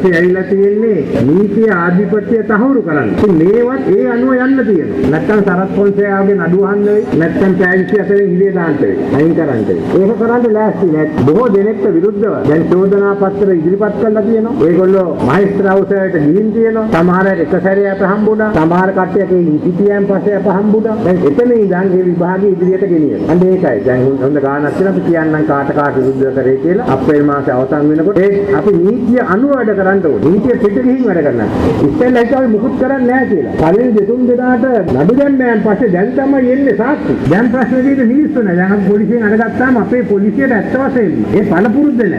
අපි ඇවිල්ලා තියෙන්නේ නීතිය ආධිපත්‍ය තහවුරු කරන්න. ඉතින් මේවත් ඒ අනුව යන්න තියෙනවා. නැත්තම් සරත් පොන්සේයාගේ නඩුව අහන්න වෙයි. නැත්තම් පෑගිසි අතරින් ඉලිය දාන්න වෙයි. අයින් කරන්න වෙයි. ඒක කරන්න ලෑස්ති නැහැ. බොහෝ දෙනෙක්ට විරුද්ධව දැන් චෝදනා පත්‍ර ඉදිරිපත් කරලා තියෙනවා. ඒගොල්ලෝ මහේස්ත්‍රාවුසයට ගිහින් තියෙනවා. සමහර අය එක සැරයක් හම්බුණා. සමහර කට්ටියක ඉතිපියන් පස්සේ අප හම්බුණා. දැන් එතන ඉඳන් මේ විභාගයේ ඉදිරියට ගෙනියනවා. අන්න ඒකයි. දැන් හොඳ ගානක් තියෙනවා අපි කියන්නම් කාට කාට විරුද්ධව කරේ කියලා. අප්‍රේල් මාසේ අවසන් වෙනකොට ඒ අපි නීතිය අනුව වැඩ කරන්න ඕනේ. නීතිය පිට ගිහින් වැඩ කරන්න. ඉස්සෙල්ලා හිතුවා අපි මුකුත් කරන්නේ නැහැ කියලා. පළවෙනි දෙතුන් දෙනාට නඩු දැම්මයන් පස්සේ දැන් තමයි එන්නේ සාක්ෂි. දැන් ප්‍රශ්න තියෙන්නේ මිනිස්සු නෑ. දැන් අපි පොලිසියෙන් අරගත්තාම අපේ පොලිසියට ඇත්ත වශයෙන්ම ඒ පළපුරුද්ද නෑ.